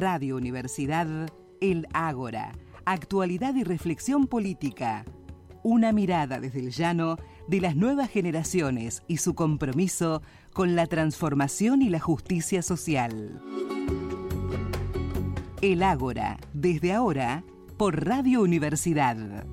Radio Universidad, El Ágora, actualidad y reflexión política. Una mirada desde el llano de las nuevas generaciones y su compromiso con la transformación y la justicia social. El Ágora, desde ahora, por Radio Universidad.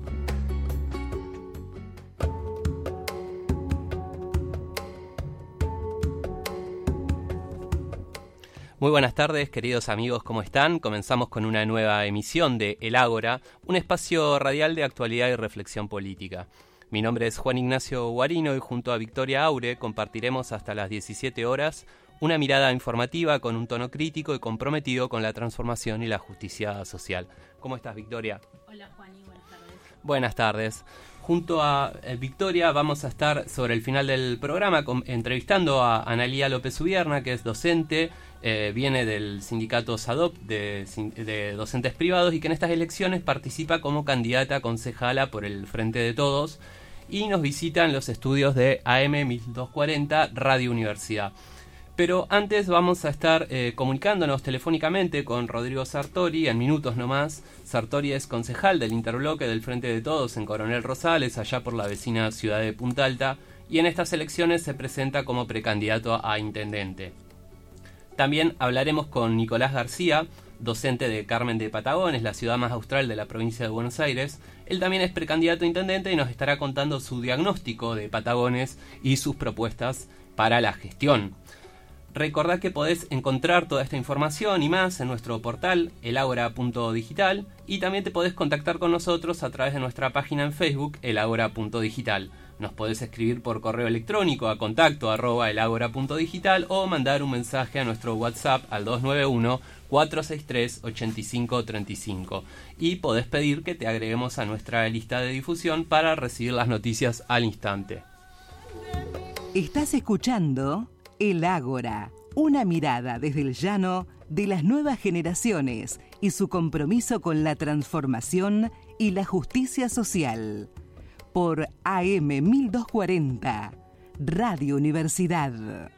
Muy buenas tardes, queridos amigos, ¿cómo están? Comenzamos con una nueva emisión de El Ágora, un espacio radial de actualidad y reflexión política. Mi nombre es Juan Ignacio Guarino y junto a Victoria Aure compartiremos hasta las 17 horas una mirada informativa con un tono crítico y comprometido con la transformación y la justicia social. ¿Cómo estás, Victoria? Hola, Juan, y buenas tardes. Buenas tardes. Junto a eh, Victoria vamos a estar sobre el final del programa entrevistando a Analía López Ubierna, que es docente, eh, viene del sindicato SADOP de, docentes privados y que en estas elecciones participa como candidata concejala por el Frente de Todos y nos visita en los estudios de AM 1240 Radio Universidad. Pero antes vamos a estar eh, comunicándonos telefónicamente con Rodrigo Sartori en minutos nomás. Sartori es concejal del interbloque del Frente de Todos en Coronel Rosales, allá por la vecina ciudad de Punta Alta, y en estas elecciones se presenta como precandidato a intendente. También hablaremos con Nicolás García, docente de Carmen de Patagones, la ciudad más austral de la provincia de Buenos Aires. Él también es precandidato a intendente y nos estará contando su diagnóstico de Patagones y sus propuestas para la gestión. Recordad que podés encontrar toda esta información y más en nuestro portal elagora.digital y también te podés contactar con nosotros a través de nuestra página en Facebook elagora.digital. Nos podés escribir por correo electrónico a contacto arroba o mandar un mensaje a nuestro WhatsApp al 291 463 8535 y podés pedir que te agreguemos a nuestra lista de difusión para recibir las noticias al instante. Estás escuchando El Ágora, una mirada desde el llano de las nuevas generaciones y su compromiso con la transformación y la justicia social por AM 1240, Radio Universidad.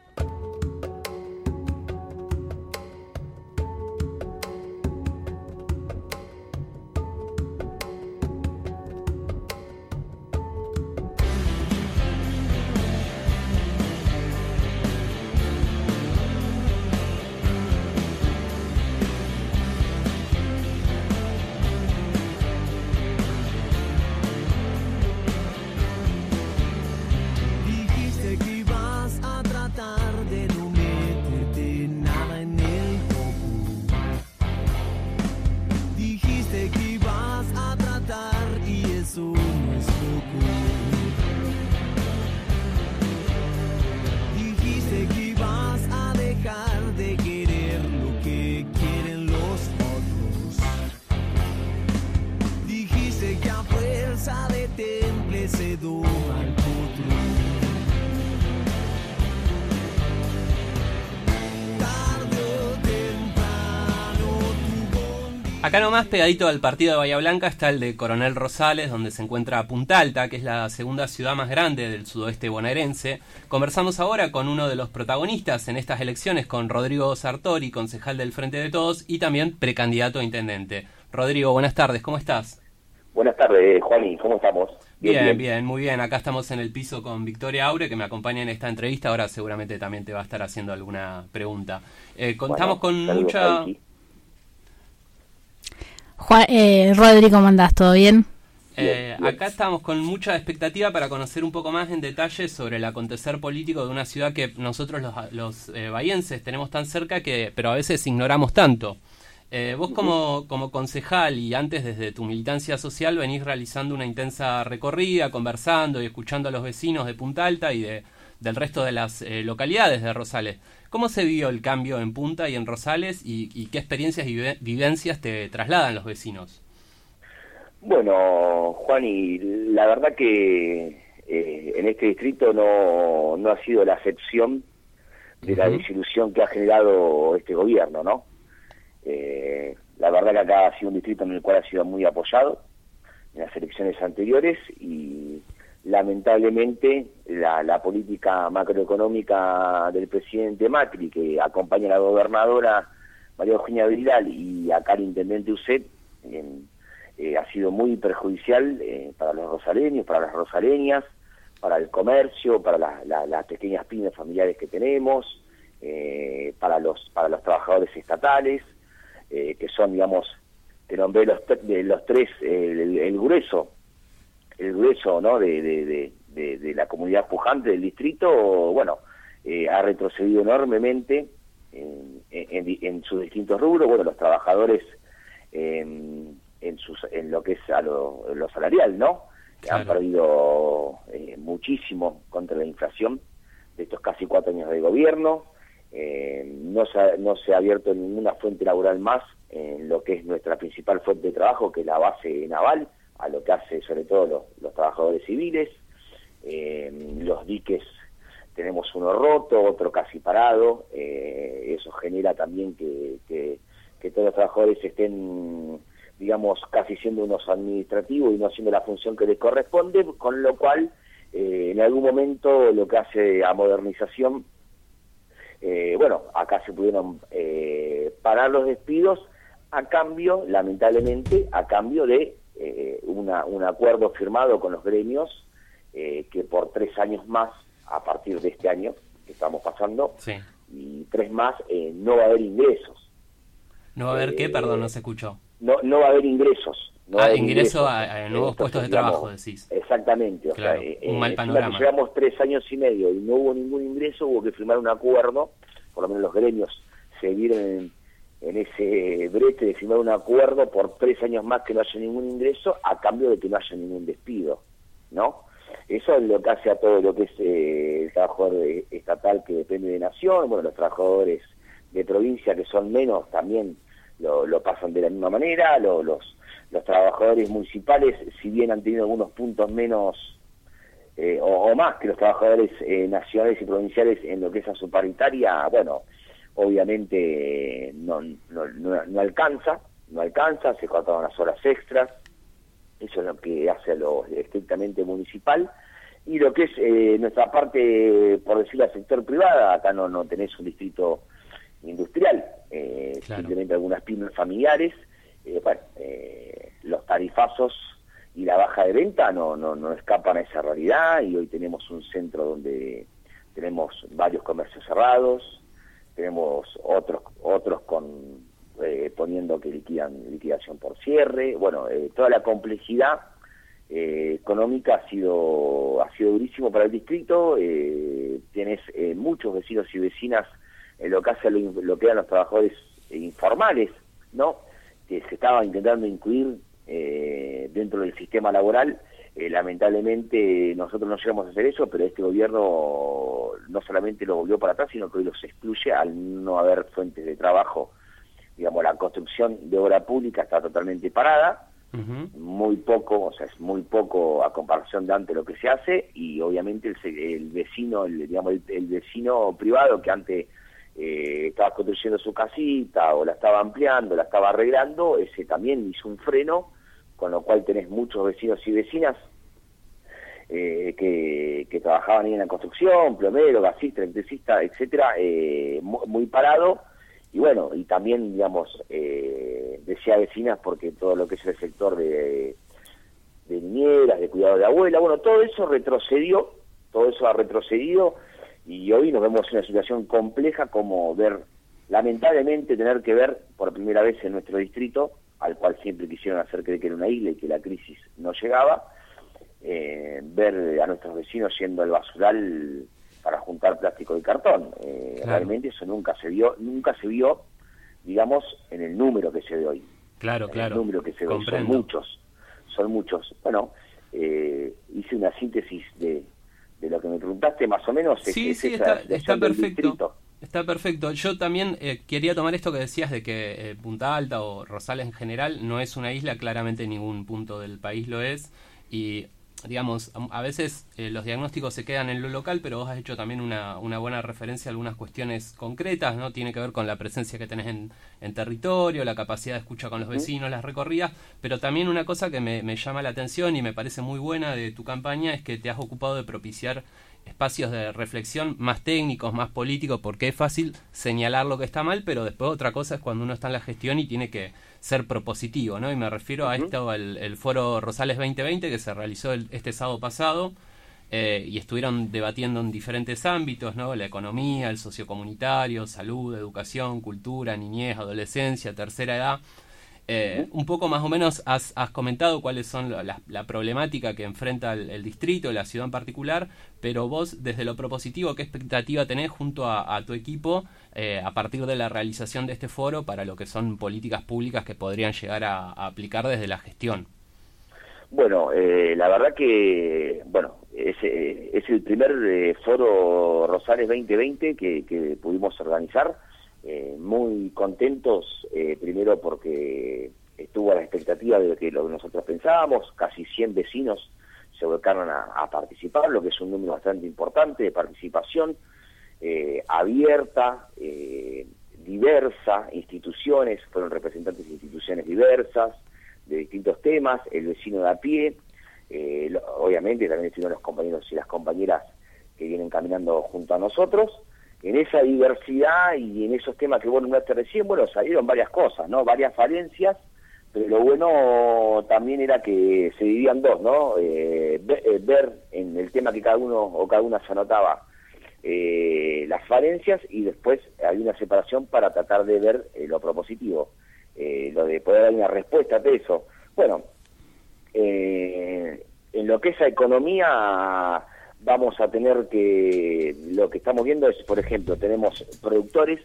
Acá nomás pegadito al partido de Bahía Blanca está el de Coronel Rosales, donde se encuentra Punta Alta, que es la segunda ciudad más grande del sudoeste bonaerense. Conversamos ahora con uno de los protagonistas en estas elecciones, con Rodrigo Sartori, concejal del Frente de Todos y también precandidato a intendente. Rodrigo, buenas tardes, ¿cómo estás? Buenas tardes, Juani, ¿cómo estamos? Bien bien, muy bien. Acá estamos en el piso con Victoria Aure, que me acompaña en esta entrevista. Ahora seguramente también te va a estar haciendo alguna pregunta. Eh, contamos con mucha... Juan, eh, Rodri, ¿cómo andás? ¿Todo bien? Eh, acá estamos con mucha expectativa para conocer un poco más en detalle sobre el acontecer político de una ciudad que nosotros los, los eh, tenemos tan cerca que, pero a veces ignoramos tanto. Eh, vos como, como concejal y antes desde tu militancia social venís realizando una intensa recorrida, conversando y escuchando a los vecinos de Punta Alta y de, del resto de las localidades de Rosales. ¿Cómo se vio el cambio en Punta y en Rosales y, qué experiencias y vivencias te trasladan los vecinos? Bueno, Juan, y la verdad que eh, en este distrito no, no ha sido la excepción de la desilusión que ha generado este gobierno, ¿no? Eh, la verdad que acá ha sido un distrito en el cual ha sido muy apoyado en las elecciones anteriores y lamentablemente la, política macroeconómica del presidente Macri, que acompaña a la gobernadora María Eugenia Vidal y acá el intendente Uset eh, ha sido muy perjudicial eh, para los rosaleños, para las rosaleñas, para el comercio, para las pequeñas pymes familiares que tenemos, eh, para los para los trabajadores estatales, que son, digamos, te nombré los, los tres, el, grueso, el grueso ¿no? de, de, la comunidad pujante del distrito, bueno, ha retrocedido enormemente en, en, sus distintos rubros, bueno, los trabajadores en, sus, en lo que es a lo, salarial, ¿no? Han perdido eh, muchísimo contra la inflación de estos casi cuatro años de gobierno. Eh, no, se, no se ha abierto ninguna fuente laboral más en lo que es nuestra principal fuente de trabajo, que es la base naval, a lo que hace sobre todo los, trabajadores civiles. Eh, los diques tenemos uno roto, otro casi parado. eso genera también que, que todos los trabajadores estén digamos, casi siendo unos administrativos y no haciendo la función que les corresponde, con lo cual eh, en algún momento lo que hace a modernización, eh, bueno, acá se pudieron eh, parar los despidos a cambio, lamentablemente, a cambio de una, un acuerdo firmado con los gremios que por tres años más, a partir de este año que estamos pasando, y tres más, no va a haber ingresos. ¿No va a haber qué? Perdón, no se escuchó no, no va a haber ingresos. No ah, ingreso a, nuevos puestos de trabajo, decís. Exactamente. O sea, un mal eh, panorama. llevamos tres años y medio y no hubo ningún ingreso, hubo que firmar un acuerdo, por lo menos los gremios se vieron en, en ese brete de firmar un acuerdo por tres años más que no haya ningún ingreso a cambio de que no haya ningún despido, ¿no? Eso es lo que hace a todo lo que es eh, el trabajador estatal que depende de nación, bueno, los trabajadores de provincia que son menos también lo, pasan de la misma manera, los, los trabajadores municipales, si bien han tenido algunos puntos menos eh, o, más que los trabajadores eh, nacionales y provinciales en lo que es a su paritaria, bueno, obviamente no, no, no, alcanza, no alcanza, se cortaron las horas extras, eso es lo que hace lo estrictamente municipal, y lo que es eh, nuestra parte, por decirlo, al sector privado, acá no, no tenés un distrito industrial, eh, simplemente algunas pymes familiares, eh, bueno, eh, los tarifazos y la baja de venta no, no, no escapan a esa realidad y hoy tenemos un centro donde tenemos varios comercios cerrados, tenemos otros otros con poniendo que liquidan liquidación por cierre, bueno, toda la complejidad económica ha sido ha sido durísimo para el distrito, tienes muchos vecinos y vecinas en lo que hace lo, que eran los trabajadores informales, ¿no? Que se estaban intentando incluir eh, dentro del sistema laboral. Eh, lamentablemente nosotros no llegamos a hacer eso, pero este gobierno no solamente lo volvió para atrás, sino que hoy los excluye al no haber fuentes de trabajo. Digamos, la construcción de obra pública está totalmente parada, muy poco, o sea, es muy poco a comparación de antes lo que se hace, y obviamente el, vecino, el, digamos, el vecino privado que antes eh, estaba construyendo su casita o la estaba ampliando, la estaba arreglando, ese también hizo un freno, con lo cual tenés muchos vecinos y vecinas eh, que, que, trabajaban ahí en la construcción, plomero, gasista, electricista, etcétera, eh, muy, parado. Y bueno, y también, digamos, eh, decía vecinas porque todo lo que es el sector de, de niñeras, de cuidado de abuela, bueno, todo eso retrocedió, todo eso ha retrocedido y hoy nos vemos en una situación compleja como ver, lamentablemente, tener que ver por primera vez en nuestro distrito, al cual siempre quisieron hacer creer que era una isla y que la crisis no llegaba, eh, ver a nuestros vecinos yendo al basural para juntar plástico y cartón. Eh, realmente eso nunca se vio, nunca se vio, digamos, en el número que se ve hoy. Claro, claro. El número que se ve, son muchos, son muchos. Bueno, eh, hice una síntesis de, de lo que me preguntaste, más o menos. Sí, sí, está, está perfecto. Está perfecto. Yo también eh, quería tomar esto que decías de que eh, Punta Alta o Rosales en general no es una isla, claramente ningún punto del país lo es. Y digamos, a veces eh, los diagnósticos se quedan en lo local, pero vos has hecho también una, una, buena referencia a algunas cuestiones concretas, ¿no? Tiene que ver con la presencia que tenés en, en territorio, la capacidad de escucha con los vecinos, las recorridas, pero también una cosa que me, me, llama la atención y me parece muy buena de tu campaña es que te has ocupado de propiciar espacios de reflexión más técnicos, más políticos, porque es fácil señalar lo que está mal, pero después otra cosa es cuando uno está en la gestión y tiene que ser propositivo, ¿no? Y me refiero a esto, el, el, foro Rosales 2020 que se realizó este sábado pasado eh, y estuvieron debatiendo en diferentes ámbitos, ¿no? La economía, el sociocomunitario, salud, educación, cultura, niñez, adolescencia, tercera edad. Eh, un poco más o menos has, comentado cuáles son la, problemática que enfrenta el, distrito, la ciudad en particular, pero vos desde lo propositivo, ¿qué expectativa tenés junto a, tu equipo eh, a partir de la realización de este foro para lo que son políticas públicas que podrían llegar a, aplicar desde la gestión? Bueno, eh, la verdad que, bueno, es, es el primer foro Rosales 2020 que, que pudimos organizar eh, muy contentos, eh, primero porque estuvo a la expectativa de lo que nosotros pensábamos, casi 100 vecinos se volcaron a, participar, lo que es un número bastante importante de participación, eh, abierta, diversa, instituciones, fueron representantes de instituciones diversas, de distintos temas, el vecino de a pie, obviamente también estuvieron los compañeros y las compañeras que vienen caminando junto a nosotros, en esa diversidad y en esos temas que vos nombraste recién, bueno, salieron varias cosas, ¿no? Varias falencias, pero lo bueno también era que se dividían dos, ¿no? Eh, eh, ver en el tema que cada uno o cada una se anotaba eh, las falencias y después había una separación para tratar de ver lo propositivo, lo de poder dar una respuesta a eso. Bueno, en lo que es la economía vamos a tener que, lo que estamos viendo es, por ejemplo, tenemos productores,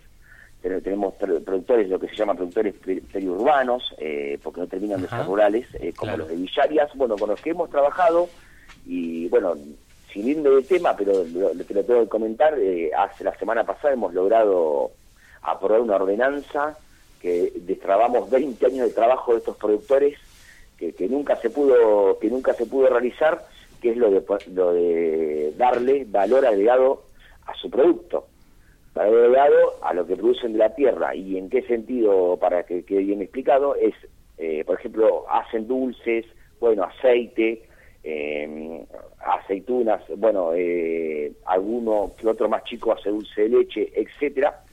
tenemos productores, lo que se llama productores periurbanos, eh, porque no terminan de ser rurales, eh, como los de Villarias, bueno, con los que hemos trabajado, y bueno, sin ir de tema, pero lo, te lo tengo que comentar, eh, hace la semana pasada hemos logrado aprobar una ordenanza que destrabamos 20 años de trabajo de estos productores que, que nunca se pudo que nunca se pudo realizar que es lo de, lo de darle valor agregado a su producto, valor agregado a lo que producen de la tierra. ¿Y en qué sentido, para que quede bien explicado? Es, eh, por ejemplo, hacen dulces, bueno, aceite, eh, aceitunas, bueno, eh, alguno que otro más chico hace dulce de leche, etcétera.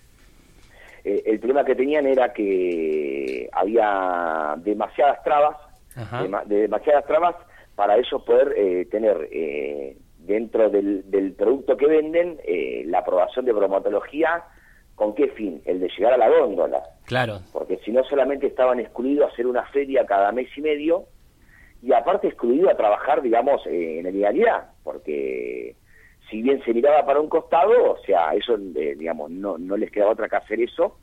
el problema que tenían era que había demasiadas trabas, de demasiadas trabas para ellos poder eh, tener eh, dentro del, producto que venden eh, la aprobación de bromatología, ¿con qué fin? El de llegar a la góndola. Claro. Porque si no solamente estaban excluidos a hacer una feria cada mes y medio, y aparte excluido a trabajar, digamos, en la ilegalidad, porque si bien se miraba para un costado, o sea, eso, digamos, no, no les quedaba otra que hacer eso,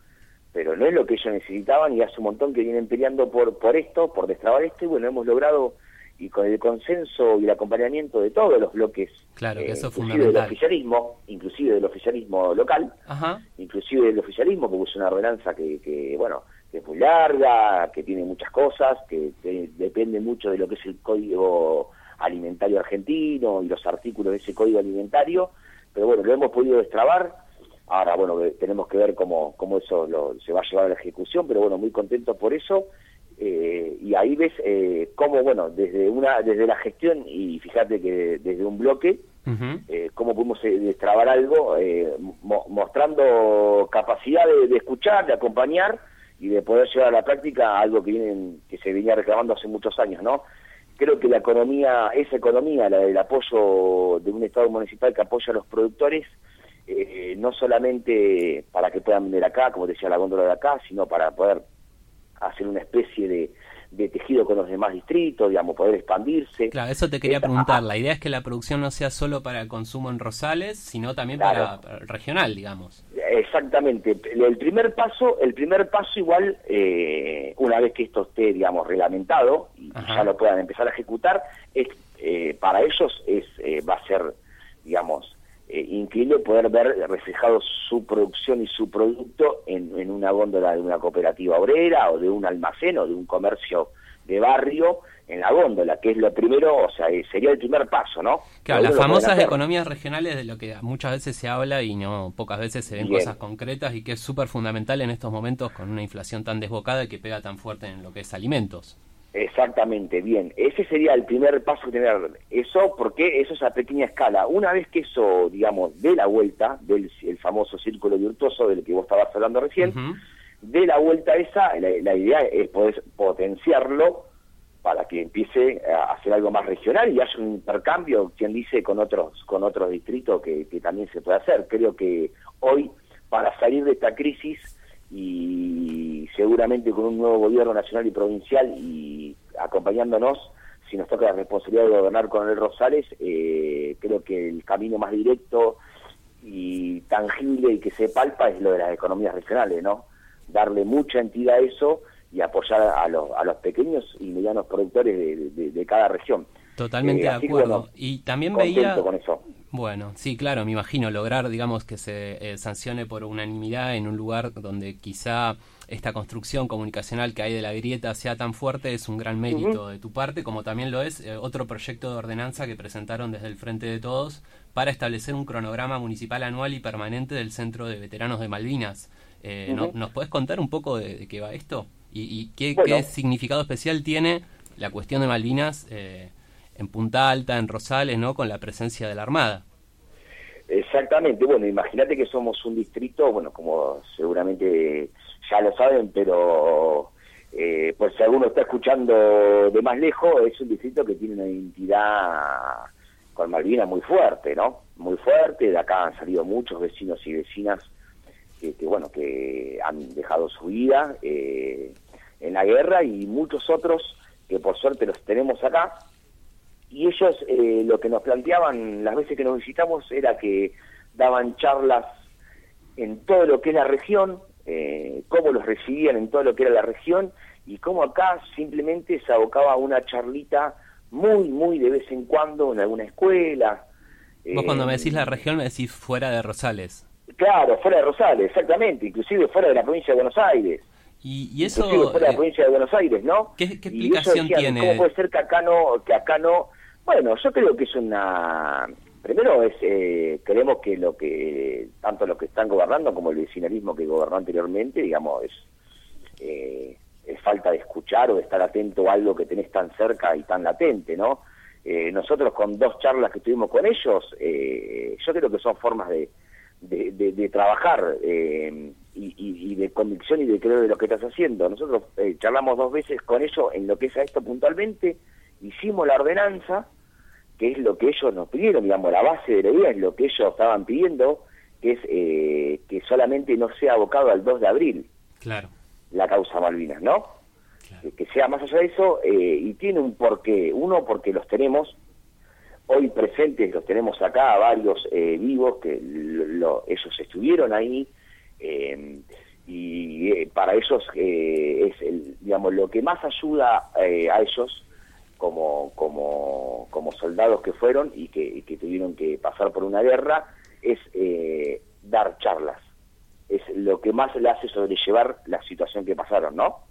pero no es lo que ellos necesitaban y hace un montón que vienen peleando por, por esto, por destrabar esto, y bueno, hemos logrado y con el consenso y el acompañamiento de todos los bloques, claro, que eso eh, inclusive del oficialismo, inclusive del oficialismo local, inclusive del oficialismo, porque es una ordenanza que, que, bueno, que es muy larga, que tiene muchas cosas, que, depende mucho de lo que es el código alimentario argentino y los artículos de ese código alimentario, pero bueno, lo hemos podido destrabar, ahora bueno, tenemos que ver cómo, cómo eso lo, se va a llevar a la ejecución, pero bueno, muy contentos por eso, eh, y ahí ves eh, cómo, bueno, desde una desde la gestión y fíjate que desde un bloque, eh, cómo pudimos eh, destrabar algo, mostrando capacidad de, escuchar, de acompañar y de poder llevar a la práctica algo que vienen que se venía reclamando hace muchos años, ¿no? Creo que la economía, esa economía, la del apoyo de un Estado municipal que apoya a los productores, no solamente para que puedan vender acá, como decía la góndola de acá, sino para poder hacer una especie de, tejido con los demás distritos, digamos, poder expandirse. Claro, eso te quería preguntar. La idea es que la producción no sea solo para el consumo en Rosales, sino también para, regional, digamos. Exactamente. El primer paso, el primer paso igual, eh, una vez que esto esté, digamos, reglamentado y ya lo puedan empezar a ejecutar, es eh, para ellos es eh, va a ser, digamos, eh, poder ver reflejado su producción y su producto en, una góndola de una cooperativa obrera o de un almacén o de un comercio de barrio en la góndola, que es lo primero, o sea, eh, sería el primer paso, ¿no? Claro, las famosas economías regionales de lo que muchas veces se habla y no pocas veces se ven cosas concretas y que es súper fundamental en estos momentos con una inflación tan desbocada y que pega tan fuerte en lo que es alimentos. Exactamente, bien. Ese sería el primer paso que tener. Eso, porque eso es a pequeña escala. Una vez que eso, digamos, dé la vuelta, del el famoso círculo virtuoso del que vos estabas hablando recién, de la vuelta esa, la, idea es poder potenciarlo para que empiece a hacer algo más regional y haya un intercambio, quien dice, con otros, con otros distritos que, que también se puede hacer. Creo que hoy, para salir de esta crisis, y seguramente con un nuevo gobierno nacional y provincial y acompañándonos, si nos toca la responsabilidad de gobernar con el Rosales, eh, creo que el camino más directo y tangible y que se palpa es lo de las economías regionales, ¿no? Darle mucha entidad a eso y apoyar a los, a los pequeños y medianos productores de, cada región. Totalmente eh, de acuerdo. y también veía... Con eso. Bueno, sí, claro, me imagino lograr, digamos, que se eh, sancione por unanimidad en un lugar donde quizá esta construcción comunicacional que hay de la grieta sea tan fuerte es un gran mérito de tu parte, como también lo es eh, otro proyecto de ordenanza que presentaron desde el Frente de Todos para establecer un cronograma municipal anual y permanente del Centro de Veteranos de Malvinas. Eh, ¿Nos puedes contar un poco de, qué va esto? ¿Y, qué, qué, significado especial tiene la cuestión de Malvinas? Eh, en Punta Alta, en Rosales, ¿no? Con la presencia de la Armada. Exactamente, bueno, imagínate que somos un distrito, bueno, como seguramente ya lo saben, pero eh, por si alguno está escuchando de más lejos, es un distrito que tiene una identidad con Malvinas muy fuerte, ¿no? Muy fuerte, de acá han salido muchos vecinos y vecinas que, bueno, que han dejado su vida eh, en la guerra y muchos otros que por suerte los tenemos acá, y ellos eh, lo que nos planteaban las veces que nos visitamos era que daban charlas en todo lo que es la región, eh, cómo los recibían en todo lo que era la región y cómo acá simplemente se abocaba una charlita muy, muy de vez en cuando en alguna escuela. Vos cuando me decís la eh, región me decís fuera de Rosales. Claro, fuera de Rosales, exactamente, inclusive fuera de la provincia de Buenos Aires. Y, eso... Inclusive fuera de la provincia de Buenos Aires, ¿no? ¿Qué, explicación tiene? ¿Cómo puede ser que acá no, que acá no bueno, yo creo que es una... Primero es, eh, creemos que lo que, tanto los que están gobernando como el vecinalismo que gobernó anteriormente, digamos, es, eh, falta de escuchar o de estar atento a algo que tenés tan cerca y tan latente, ¿no? Eh, nosotros con dos charlas que tuvimos con ellos, yo creo que son formas de, trabajar y, y, de convicción y de creer de lo que estás haciendo. Nosotros charlamos dos veces con ellos en lo que es a esto puntualmente, hicimos la ordenanza, que es lo que ellos nos pidieron, digamos, la base de la idea es lo que ellos estaban pidiendo, que es eh, que solamente no sea abocado al 2 de abril claro. la causa Malvinas, ¿no? Que, sea más allá de eso, eh, y tiene un porqué. Uno, porque los tenemos hoy presentes, los tenemos acá, varios eh, vivos, que ellos estuvieron ahí, y para ellos es, el, digamos, lo que más ayuda a ellos como, como, como soldados que fueron y que, tuvieron que pasar por una guerra, es eh, dar charlas. Es lo que más le hace sobrellevar la situación que pasaron, ¿no?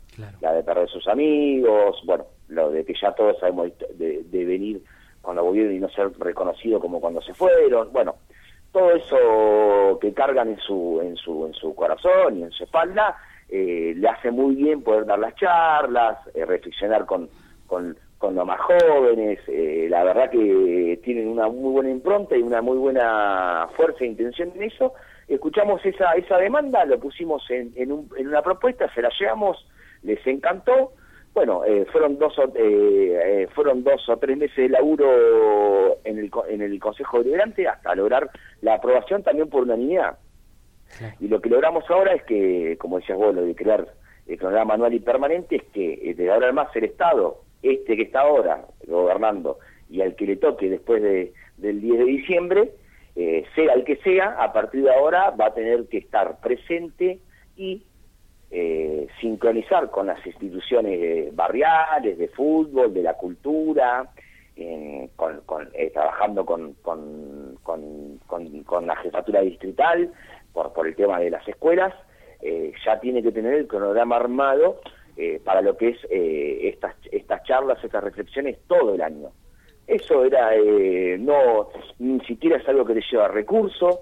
La de perder sus amigos, bueno, lo de que ya todos sabemos de, venir cuando volvieron y no ser reconocido como cuando se fueron, bueno, todo eso que cargan en su, en su, en su corazón y en su espalda, eh, le hace muy bien poder dar las charlas, eh, reflexionar con, con, con los más jóvenes, eh, la verdad que tienen una muy buena impronta y una muy buena fuerza e intención en eso. Escuchamos esa, esa demanda, lo pusimos en, en, una propuesta, se la llevamos, les encantó. Bueno, eh, fueron dos o, eh, fueron dos o tres meses de laburo en el, en el Consejo Deliberante hasta lograr la aprobación también por unanimidad. Y lo que logramos ahora es que, como decías vos, lo de crear el programa anual y permanente, es que de ahora en más el Estado este que está ahora gobernando y al que le toque después de, del 10 de diciembre, eh, sea el que sea, a partir de ahora va a tener que estar presente y eh, sincronizar con las instituciones barriales, de fútbol, de la cultura, con, eh, trabajando con, con, con, la jefatura distrital por, por el tema de las escuelas, ya tiene que tener el cronograma armado eh, para lo que es eh, estas, estas charlas, estas reflexiones todo el año. Eso era, eh, no, ni siquiera es algo que le lleva recursos,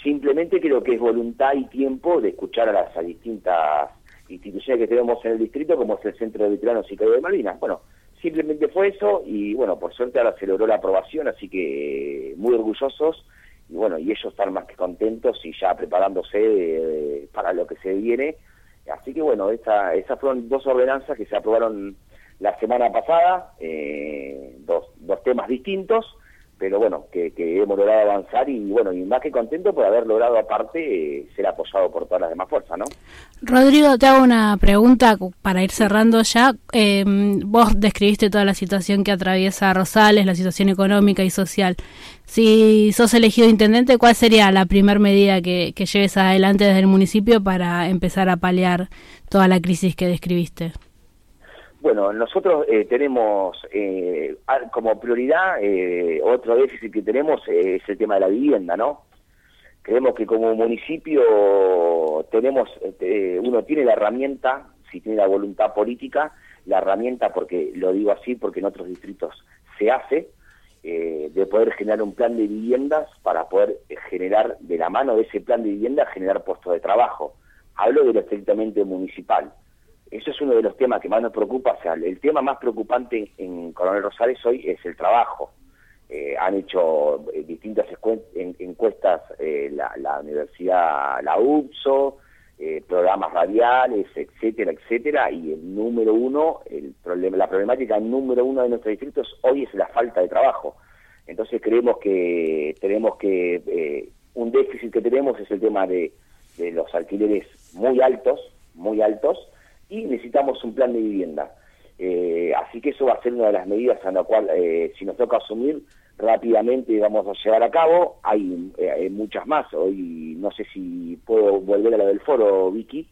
simplemente creo que es voluntad y tiempo de escuchar a las distintas instituciones que tenemos en el distrito, como es el Centro de Veteranos y Caído de Malvinas. Bueno, simplemente fue eso y bueno, por suerte ahora se logró la aprobación, así que muy orgullosos y bueno, y ellos están más que contentos y ya preparándose eh, para lo que se viene. Así que bueno, esta, esas fueron dos ordenanzas que se aprobaron la semana pasada, eh, dos, dos temas distintos, pero bueno, que, hemos logrado avanzar y bueno, y más que contento por haber logrado aparte eh, ser apoyado por todas las demás fuerzas, ¿no? Rodrigo, te hago una pregunta para ir cerrando ya. Eh, vos describiste toda la situación que atraviesa Rosales, la situación económica y social. Si sos elegido intendente, ¿cuál sería la primera medida que, que lleves adelante desde el municipio para empezar a paliar toda la crisis que describiste? Bueno, nosotros eh, tenemos eh, como prioridad, eh, otro déficit que tenemos es el tema de la vivienda, ¿no? Creemos que como municipio tenemos, este, uno tiene la herramienta, si tiene la voluntad política, la herramienta, porque lo digo así, porque en otros distritos se hace, de poder generar un plan de viviendas para poder generar, de la mano de ese plan de vivienda, generar puestos de trabajo. Hablo de lo estrictamente municipal eso es uno de los temas que más nos preocupa. O sea, el tema más preocupante en Coronel Rosales hoy es el trabajo. Eh, han hecho eh, distintas encuestas eh, la, universidad, la UPSO, programas radiales, etcétera, etcétera, y el número uno, el problema, la problemática número uno de nuestros distritos hoy es la falta de trabajo. Entonces creemos que tenemos que, un déficit que tenemos es el tema de, de los alquileres muy altos, muy altos, y necesitamos un plan de vivienda. Eh, así que eso va a ser una de las medidas a la cual, eh, si nos toca asumir, rápidamente vamos a llevar a cabo. Hay, eh, muchas más. Hoy no sé si puedo volver a la del foro, Vicky,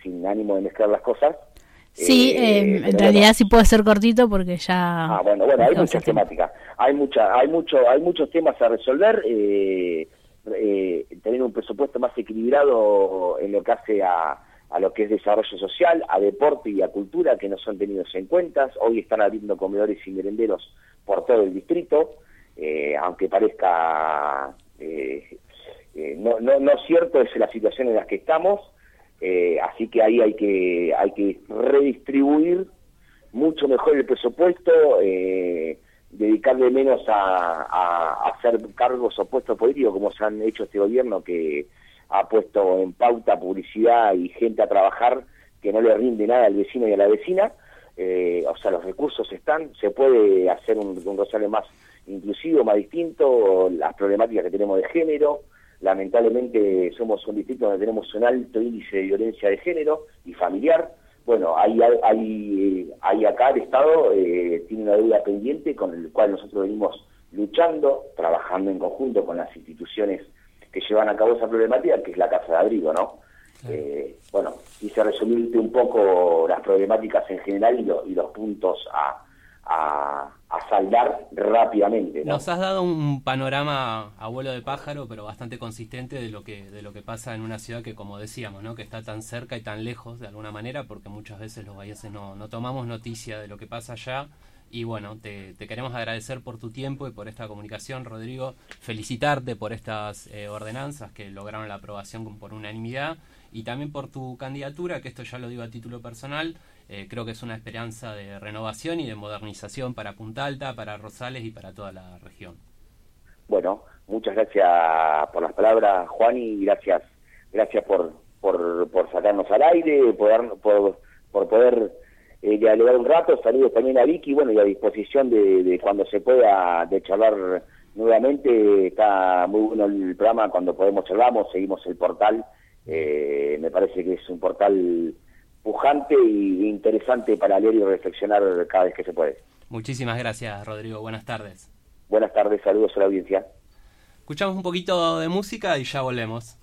sin ánimo de mezclar las cosas. Sí, en realidad sí puede ser cortito porque ya. Ah, bueno, bueno, hay muchas temáticas. Hay mucha, hay mucho, hay muchos temas a resolver. tener un presupuesto más equilibrado en lo que hace a a lo que es desarrollo social, a deporte y a cultura que no son tenidos en cuenta. Hoy están abriendo comedores y merenderos por todo el distrito, eh, aunque parezca eh, eh, no, no, no cierto, es la situación en la que estamos, así que ahí hay que, hay que redistribuir mucho mejor el presupuesto, dedicarle menos a, a, hacer cargos o puestos políticos como se han hecho este gobierno que ha puesto en pauta publicidad y gente a trabajar que no le rinde nada al vecino y a la vecina. Eh, o sea, los recursos están, se puede hacer un, un más inclusivo, más distinto, las problemáticas que tenemos de género. Lamentablemente somos un distrito donde tenemos un alto índice de violencia de género y familiar. Bueno, hay, hay, hay acá el Estado eh, tiene una deuda pendiente con el cual nosotros venimos luchando, trabajando en conjunto con las instituciones que llevan a cabo esa problemática, que es la casa de abrigo, ¿no? Eh, bueno, quise resumirte un poco las problemáticas en general y, los puntos a, saldar rápidamente. Nos has dado un panorama a vuelo de pájaro, pero bastante consistente de lo que de lo que pasa en una ciudad que, como decíamos, ¿no? que está tan cerca y tan lejos de alguna manera, porque muchas veces los valleses no, no tomamos noticia de lo que pasa allá y bueno, te, queremos agradecer por tu tiempo y por esta comunicación, Rodrigo. Felicitarte por estas eh, ordenanzas que lograron la aprobación por unanimidad y también por tu candidatura, que esto ya lo digo a título personal. Eh, creo que es una esperanza de renovación y de modernización para Punta Alta, para Rosales y para toda la región. Bueno, muchas gracias por las palabras, Juan, y gracias, gracias por, por, por sacarnos al aire, por, por, por poder eh, dialogar un rato, saludos también a Vicky, bueno, y a disposición de, cuando se pueda de charlar nuevamente, está muy bueno el programa, cuando podemos charlamos, seguimos el portal, eh, me parece que es un portal pujante e interesante para leer y reflexionar cada vez que se puede. Muchísimas gracias, Rodrigo, buenas tardes. Buenas tardes, saludos a la audiencia. Escuchamos un poquito de música y ya volvemos.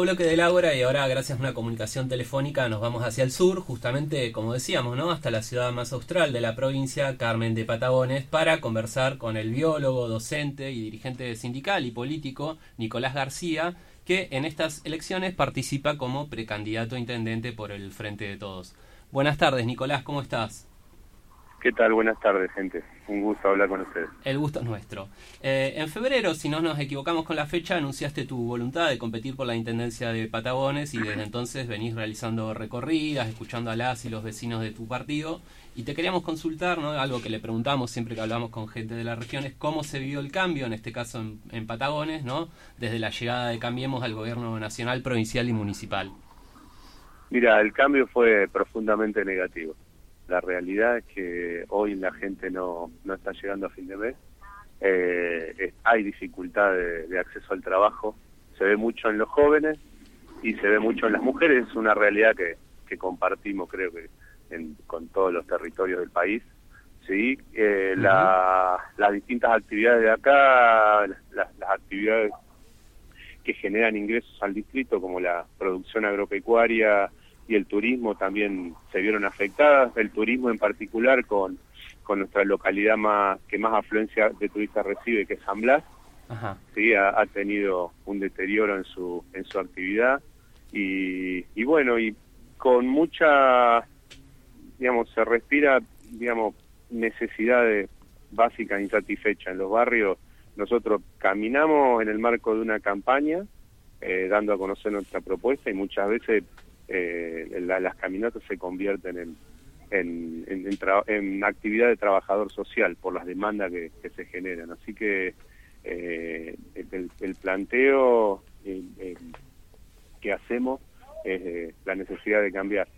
Bloque del Ágora y ahora gracias a una comunicación telefónica nos vamos hacia el sur, justamente como decíamos, ¿no? Hasta la ciudad más austral de la provincia, Carmen de Patagones, para conversar con el biólogo, docente y dirigente sindical y político Nicolás García, que en estas elecciones participa como precandidato a intendente por el Frente de Todos. Buenas tardes, Nicolás, ¿cómo estás? ¿Qué tal? Buenas tardes, gente. Un gusto hablar con ustedes. El gusto es nuestro. Eh, en febrero, si no nos equivocamos con la fecha, anunciaste tu voluntad de competir por la Intendencia de Patagones y desde entonces venís realizando recorridas, escuchando a las y los vecinos de tu partido. Y te queríamos consultar, ¿no? algo que le preguntamos siempre que hablamos con gente de la región, es cómo se vivió el cambio, en este caso en, en Patagones, ¿no? desde la llegada de Cambiemos al gobierno nacional, provincial y municipal. Mira, el cambio fue profundamente negativo. La realidad es que hoy la gente no, no está llegando a fin de mes. Eh, es- hay dificultad de, de acceso al trabajo. Se ve mucho en los jóvenes y se ve mucho en las mujeres. Es una realidad que, que compartimos, creo que, en- con todos los territorios del país. Sí, eh, la- las distintas actividades de acá, las, las actividades que generan ingresos al distrito, como la producción agropecuaria y el turismo, también se vieron afectadas. El turismo en particular con, con nuestra localidad más que más afluencia de turistas recibe, que es San Blas, Ajá. sí, ha, ha tenido un deterioro en su en su actividad y, y bueno y con mucha digamos se respira digamos necesidades básicas insatisfechas en los barrios nosotros caminamos en el marco de una campaña eh, dando a conocer nuestra propuesta y muchas veces eh, la- las caminatas se convierten en en, en, actividad de trabajador social por las demandas que, se generan así que eh, el, el planteo eh, eh, que hacemos es la necesidad de cambiar.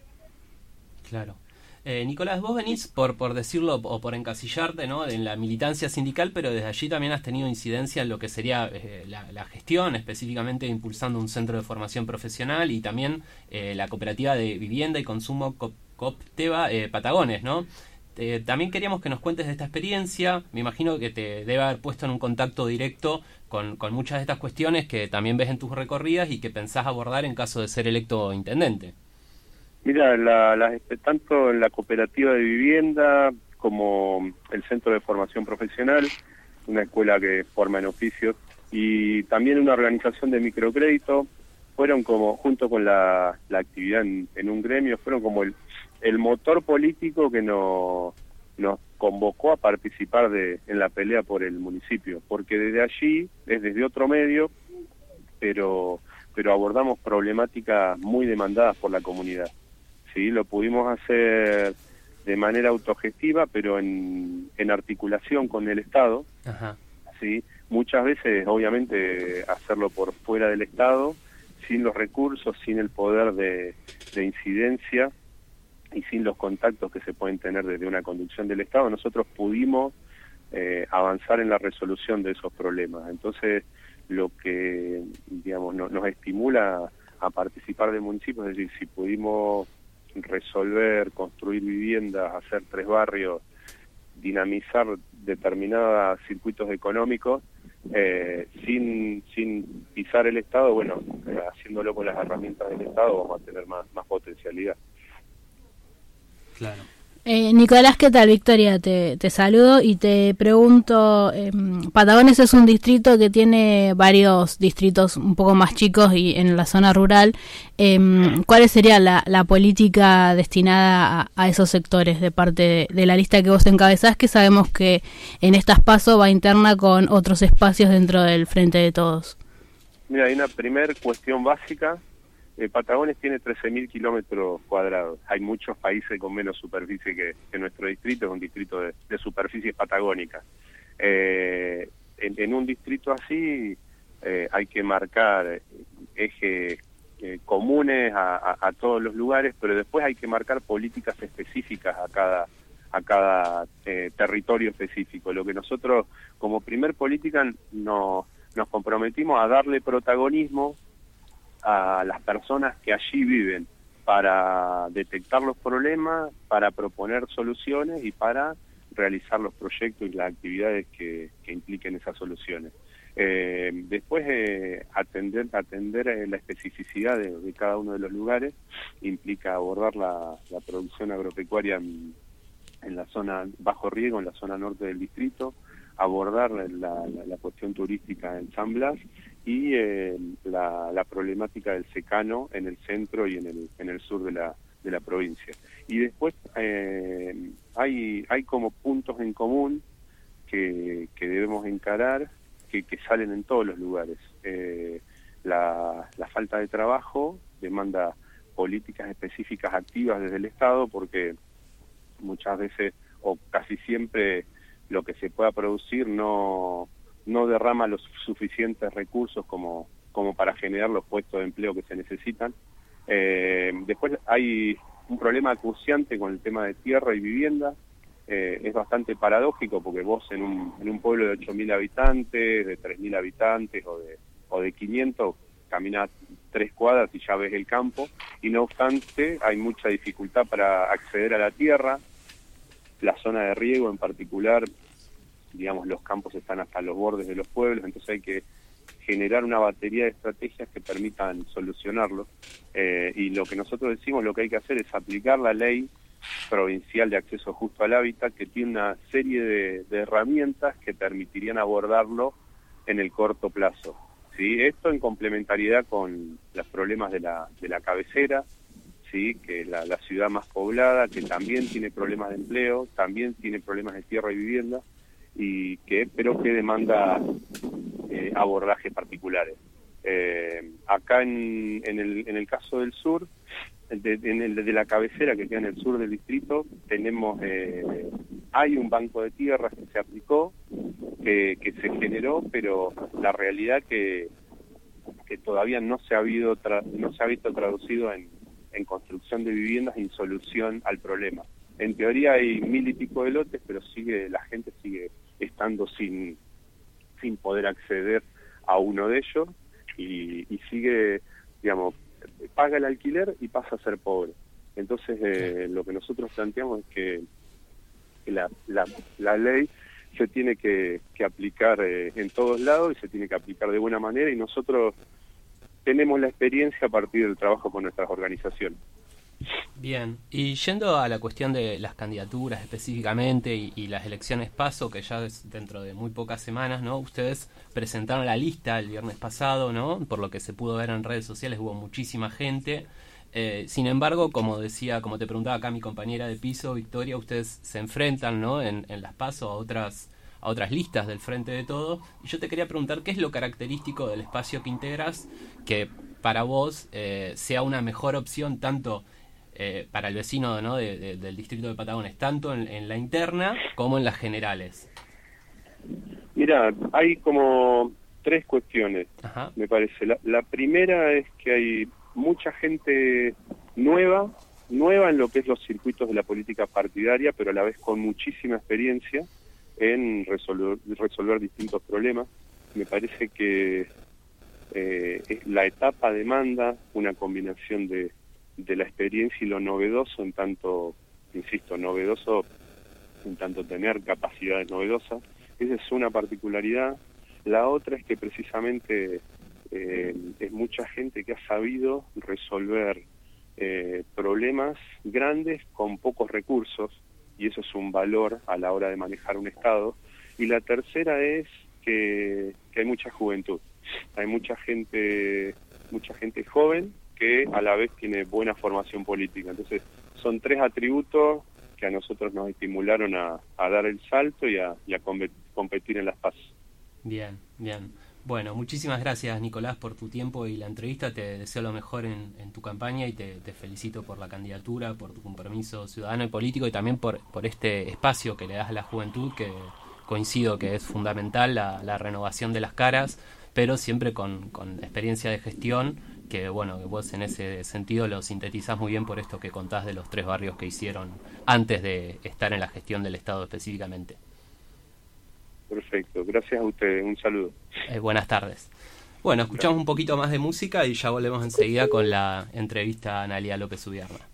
Claro. Eh, Nicolás, vos venís, por, por decirlo o por encasillarte, ¿no? en la militancia sindical, pero desde allí también has tenido incidencia en lo que sería eh, la, gestión, específicamente impulsando un centro de formación profesional y también eh, la cooperativa de vivienda y consumo Co- Copteva eh, Patagones, ¿no? Eh, también queríamos que nos cuentes de esta experiencia. Me imagino que te debe haber puesto en un contacto directo con, con muchas de estas cuestiones que también ves en tus recorridas y que pensás abordar en caso de ser electo intendente. Mira, la, la- tanto en la cooperativa de vivienda como el centro de formación profesional, una escuela que forma en oficios, y también una organización de microcrédito, fueron como, junto con la, la actividad en, en un gremio, fueron como el, el motor político que nos, nos convocó a participar de, en la pelea por el municipio, porque desde allí, es desde otro medio, pero, pero abordamos problemáticas muy demandadas por la comunidad. Sí, lo pudimos hacer de manera autogestiva, pero en, en articulación con el Estado, Ajá. sí, muchas veces obviamente hacerlo por fuera del Estado, sin los recursos, sin el poder de, de incidencia y sin los contactos que se pueden tener desde una conducción del Estado, nosotros pudimos eh, avanzar en la resolución de esos problemas. Entonces, lo que digamos no- nos estimula a participar del municipio, es decir, si pudimos resolver, construir viviendas, hacer tres barrios, dinamizar determinados circuitos económicos, eh, sin, sin pisar el Estado, bueno, haciéndolo con las herramientas del Estado vamos a tener más, más potencialidad. Claro. Eh, Nicolás, ¿qué tal? Victoria, te, saludo y te pregunto, eh, Patagones es un distrito que tiene varios distritos un poco más chicos y en la zona rural. Eh, ¿Cuál sería la, política destinada a, esos sectores de parte de, de la lista que vos encabezás? Que sabemos que en estas pasos va interna con otros espacios dentro del Frente de Todos. Mira, hay una primer cuestión básica. Eh, Patagones tiene 13.000 kilómetros cuadrados. Hay muchos países con menos superficie que, nuestro distrito, es un distrito de, de superficie patagónica. Eh, en, un distrito así eh, hay que marcar ejes eh, comunes a, a- todos los lugares, pero después hay que marcar políticas específicas a cada a cada territorio específico. Lo que nosotros como primer política nos, nos comprometimos a darle protagonismo a las personas que allí viven. para detectar los problemas, para proponer soluciones y para realizar los proyectos y las actividades que, que impliquen esas soluciones. Eh, después, eh, atender, atender eh, la especificidad de, cada uno de los lugares implica abordar la, producción agropecuaria en, la zona bajo riego, en la zona norte del distrito, abordar la, la cuestión turística en San Blas y eh, la, la, problemática del secano en el centro y en el, en el sur de la, de la provincia. Y después eh, hay, hay como puntos en común que, que debemos encarar que, que, salen en todos los lugares. Eh, la, la falta de trabajo demanda políticas específicas activas desde el Estado porque muchas veces o casi siempre lo que se pueda producir no no derrama los suficientes recursos como, como para generar los puestos de empleo que se necesitan. Eh, después hay un problema acuciante con el tema de tierra y vivienda. Eh, es bastante paradójico porque vos en un, en un pueblo de 8.000 habitantes, de 3.000 habitantes o de, o de 500, caminas tres cuadras y ya ves el campo, y no obstante hay mucha dificultad para acceder a la tierra, la zona de riego en particular digamos, los campos están hasta los bordes de los pueblos, entonces hay que generar una batería de estrategias que permitan solucionarlo. Eh, y lo que nosotros decimos, lo que hay que hacer es aplicar la ley provincial de acceso justo al hábitat, que tiene una serie de, herramientas que permitirían abordarlo en el corto plazo. ¿sí? Esto en complementariedad con los problemas de la, de la cabecera, ¿sí? que la, la ciudad más poblada, que también tiene problemas de empleo, también tiene problemas de tierra y vivienda, y que pero que demanda eh, abordajes particulares. Eh, acá en, en, el, en el caso del sur, de, en el de la cabecera que queda en el sur del distrito, tenemos eh, hay un banco de tierras que se aplicó, que, que se generó, pero la realidad que que todavía no se ha habido no se ha visto traducido en, en construcción de viviendas y solución al problema. En teoría hay mil y pico de lotes, pero sigue la gente sigue estando sin, sin poder acceder a uno de ellos y, y sigue, digamos, paga el alquiler y pasa a ser pobre. Entonces, eh, lo que nosotros planteamos es que, que la, la, la, ley se tiene que, que aplicar eh, en todos lados y se tiene que aplicar de buena manera y nosotros tenemos la experiencia a partir del trabajo con nuestras organizaciones. Bien, y yendo a la cuestión de las candidaturas específicamente y, las elecciones paso, que ya es dentro de muy pocas semanas, ¿no? Ustedes presentaron la lista el viernes pasado, ¿no? Por lo que se pudo ver en redes sociales hubo muchísima gente. Eh, sin embargo, como decía, como te preguntaba acá mi compañera de piso, Victoria, ustedes se enfrentan, ¿no? En, en las paso a otras a otras listas del frente de todo. Y yo te quería preguntar qué es lo característico del espacio que integras que para vos eh, sea una mejor opción tanto eh, para el vecino ¿no? de, de, del distrito de Patagones, tanto en, en, la interna como en las generales? Mira, hay como tres cuestiones, Ajá. me parece. La, la, primera es que hay mucha gente nueva, nueva en lo que es los circuitos de la política partidaria, pero a la vez con muchísima experiencia en resolver, resolver distintos problemas. Me parece que eh, la etapa demanda una combinación de de la experiencia y lo novedoso en tanto, insisto, novedoso en tanto tener capacidades novedosas. Esa es una particularidad. La otra es que precisamente eh, es mucha gente que ha sabido resolver eh, problemas grandes con pocos recursos y eso es un valor a la hora de manejar un Estado. Y la tercera es que, que hay mucha juventud, hay mucha gente, mucha gente joven que a la vez tiene buena formación política. Entonces, son tres atributos que a nosotros nos estimularon a, dar el salto y a, competir en las paz. Bien, bien. Bueno, muchísimas gracias Nicolás por tu tiempo y la entrevista. Te deseo lo mejor en, tu campaña y te, felicito por la candidatura, por tu compromiso ciudadano y político y también por, este espacio que le das a la juventud, que coincido que es fundamental la, renovación de las caras, pero siempre con experiencia de gestión que bueno, que vos en ese sentido lo sintetizás muy bien por esto que contás de los tres barrios que hicieron antes de estar en la gestión del Estado específicamente. Perfecto, gracias a ustedes, un saludo. Eh, buenas tardes. Bueno, escuchamos un poquito más de música y ya volvemos enseguida con la entrevista a Analia López Ubierna.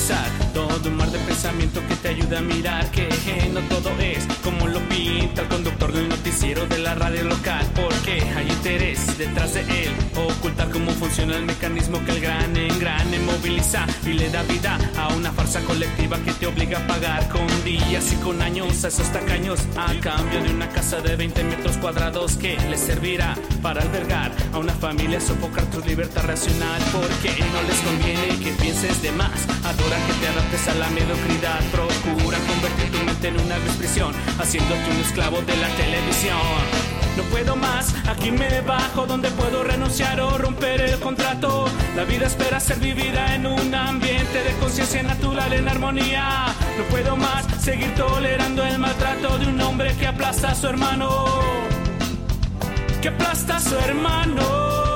sad todo un mar de pensamiento que te ayuda a mirar que no todo es como lo pinta el conductor del noticiero de la radio local. Porque hay interés detrás de él, ocultar cómo funciona el mecanismo que el gran engrane moviliza y le da vida a una farsa colectiva que te obliga a pagar con días y con años a esos tacaños a cambio de una casa de 20 metros cuadrados que les servirá para albergar a una familia, sofocar tu libertad racional porque no les conviene que pienses de más, adora que te adaptes la mediocridad, procura convertir tu mente en una expresión, haciéndote un esclavo de la televisión. No puedo más, aquí me bajo donde puedo renunciar o romper el contrato. La vida espera ser vivida en un ambiente de conciencia natural en armonía. No puedo más seguir tolerando el maltrato de un hombre que aplasta a su hermano. Que aplasta a su hermano.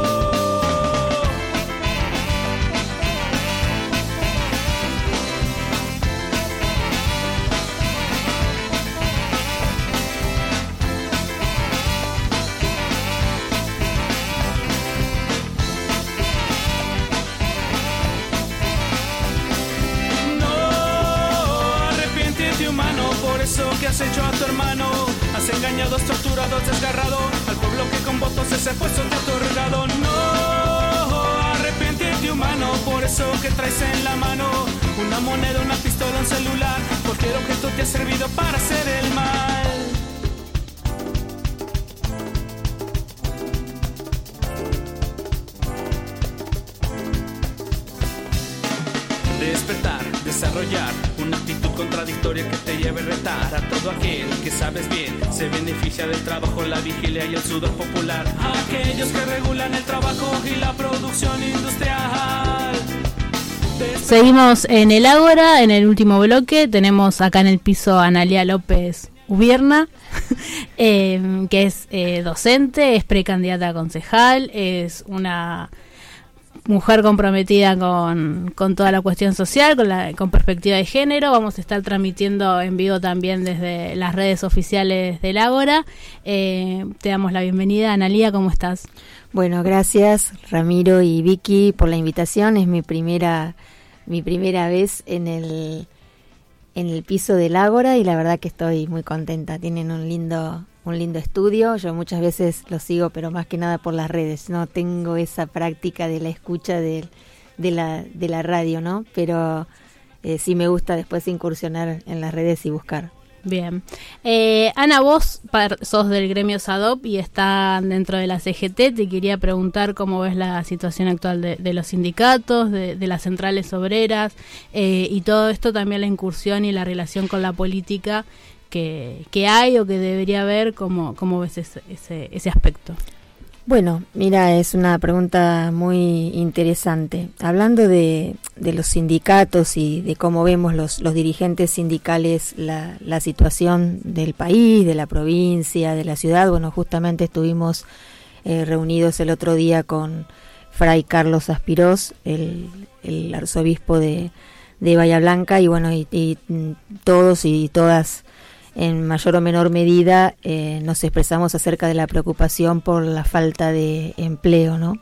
Te ha servido para Seguimos en el Ágora, en el último bloque. Tenemos acá en el piso a Analia López Ubierna, eh, que es eh, docente, es precandidata a concejal, es una mujer comprometida con, con toda la cuestión social, con, la, con perspectiva de género. Vamos a estar transmitiendo en vivo también desde las redes oficiales del Ágora. Eh, te damos la bienvenida. Analia, ¿cómo estás? Bueno, gracias Ramiro y Vicky por la invitación. Es mi primera mi primera vez en el en el piso del Ágora y la verdad que estoy muy contenta. Tienen un lindo un lindo estudio. Yo muchas veces lo sigo, pero más que nada por las redes. No tengo esa práctica de la escucha de, de la de la radio, ¿no? Pero eh, sí me gusta después incursionar en las redes y buscar. Bien. Eh, Ana, vos sos del gremio SADOP y está dentro de la CGT. Te quería preguntar cómo ves la situación actual de, de los sindicatos, de, de las centrales obreras eh, y todo esto también la incursión y la relación con la política que, que hay o que debería haber. ¿Cómo, cómo ves ese, ese, ese aspecto? Bueno, mira, es una pregunta muy interesante. Hablando de, los sindicatos y de cómo vemos los, los dirigentes sindicales la, situación del país, de la provincia, de la ciudad, bueno, justamente estuvimos eh, reunidos el otro día con Fray Carlos Aspirós, el, arzobispo de, de Blanca, y bueno, y, y mm, todos y todas en mayor o menor medida eh, nos expresamos acerca de la preocupación por la falta de empleo, ¿no?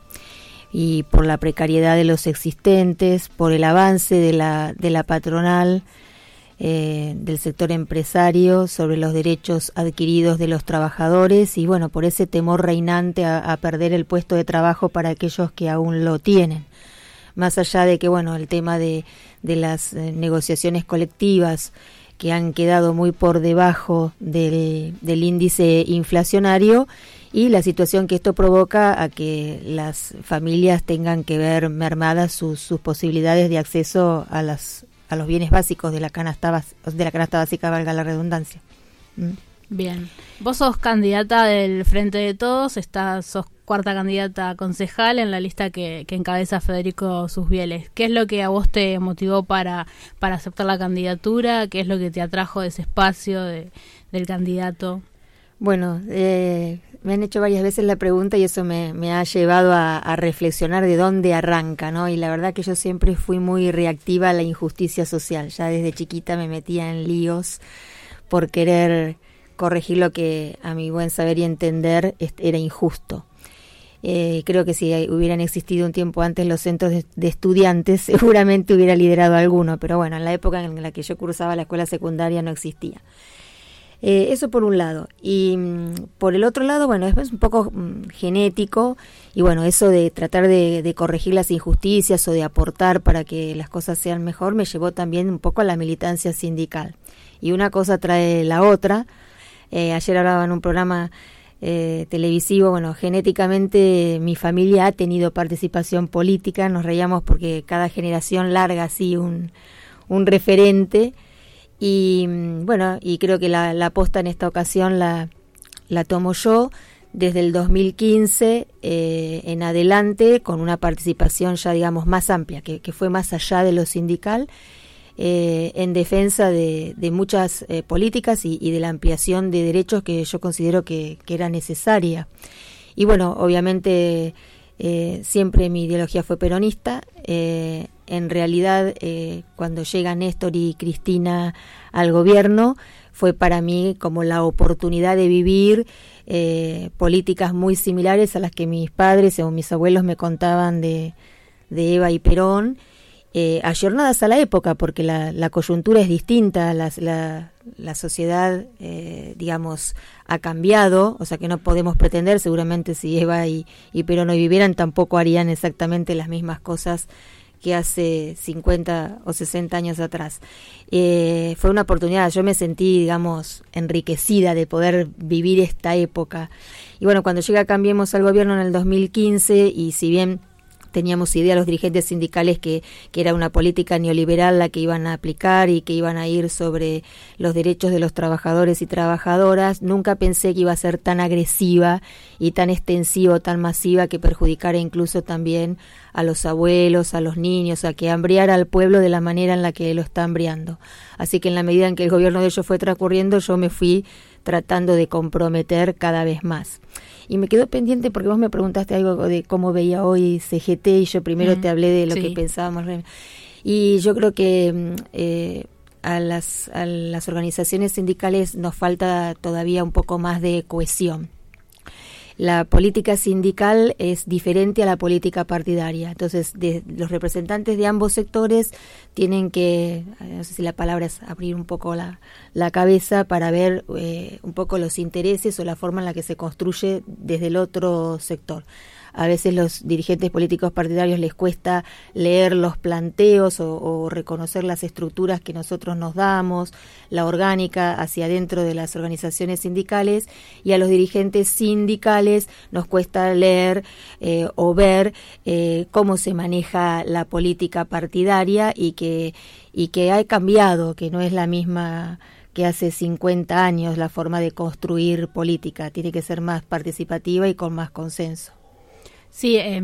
Y por la precariedad de los existentes, por el avance de la, de la patronal, eh, del sector empresario sobre los derechos adquiridos de los trabajadores y bueno, por ese temor reinante a, perder el puesto de trabajo para aquellos que aún lo tienen. Más allá de que, bueno, el tema de, de las eh, negociaciones colectivas, que han quedado muy por debajo del, del, índice inflacionario y la situación que esto provoca a que las familias tengan que ver mermadas sus, sus posibilidades de acceso a las a los bienes básicos de la canasta de la canasta básica valga la redundancia ¿Mm? bien vos sos candidata del frente de todos estás sos cuarta candidata a concejal en la lista que, encabeza Federico Susbieles. ¿Qué es lo que a vos te motivó para, para aceptar la candidatura? ¿Qué es lo que te atrajo de ese espacio de, del candidato? Bueno, eh, me han hecho varias veces la pregunta y eso me, me ha llevado a, a, reflexionar de dónde arranca, ¿no? Y la verdad que yo siempre fui muy reactiva a la injusticia social. Ya desde chiquita me metía en líos por querer corregir lo que a mi buen saber y entender era injusto. Eh, creo que si hubieran existido un tiempo antes los centros de, de, estudiantes, seguramente hubiera liderado alguno, pero bueno, en la época en la que yo cursaba la escuela secundaria no existía. Eh, eso por un lado. Y mm, por el otro lado, bueno, es un poco mm, genético y bueno, eso de tratar de, corregir las injusticias o de aportar para que las cosas sean mejor me llevó también un poco a la militancia sindical. Y una cosa trae la otra. Eh, ayer hablaba en un programa eh, televisivo, bueno, genéticamente mi familia ha tenido participación política, nos reíamos porque cada generación larga así un, un referente. Y mm, bueno, y creo que la, la en esta ocasión la, la tomo yo. Desde el 2015 eh, en adelante con una participación ya digamos más amplia, que fue más allá de lo sindical eh, en defensa de, de muchas eh, políticas y, de la ampliación de derechos que yo considero que, era necesaria. Y bueno, obviamente eh, siempre mi ideología fue peronista. Eh, en realidad, cuando llegan Néstor y Cristina al gobierno, fue para mí como la oportunidad de vivir políticas muy similares a las que mis padres o mis abuelos me contaban de Eva y Perón eh, ayornadas a la época, porque la, coyuntura es distinta, la, sociedad, eh, digamos, ha cambiado, o sea que no podemos pretender, seguramente si Eva y, y Perón vivieran, tampoco harían exactamente las mismas cosas que hace 50 o 60 años atrás. Eh, fue una oportunidad, yo me sentí, digamos, enriquecida de poder vivir esta época. Y bueno, cuando llega Cambiemos al gobierno en el 2015, y si bien teníamos idea los dirigentes sindicales que, que era una política neoliberal la que iban a aplicar y que iban a ir sobre los derechos de los trabajadores y trabajadoras. Nunca pensé que iba a ser tan agresiva y tan extensiva, tan masiva que perjudicara incluso también a los abuelos, a los niños, a que hambriara al pueblo de la manera en la que lo está hambriando. Así que en la medida en que el gobierno de ellos fue transcurriendo, yo me fui tratando de comprometer cada vez más. Y me quedó pendiente porque vos me preguntaste algo de cómo veía hoy CGT y yo primero mm, te hablé de lo sí. que pensábamos. Y yo creo que mm, eh, a, las, a las organizaciones sindicales nos falta todavía un poco más de cohesión la política sindical es diferente a la política partidaria. Entonces, los representantes de ambos sectores tienen que, no sé si la palabra es abrir un poco la, la cabeza para ver eh, un poco los intereses o la forma en la que se construye desde el otro sector a veces los dirigentes políticos partidarios les cuesta leer los planteos o, reconocer las estructuras que nosotros nos damos, la orgánica hacia adentro de las organizaciones sindicales y a los dirigentes sindicales nos cuesta leer eh, o ver eh, cómo se maneja la política partidaria y que, y que ha cambiado, que no es la misma que hace 50 años la forma de construir política. Tiene que ser más participativa y con más consenso. Sí, eh,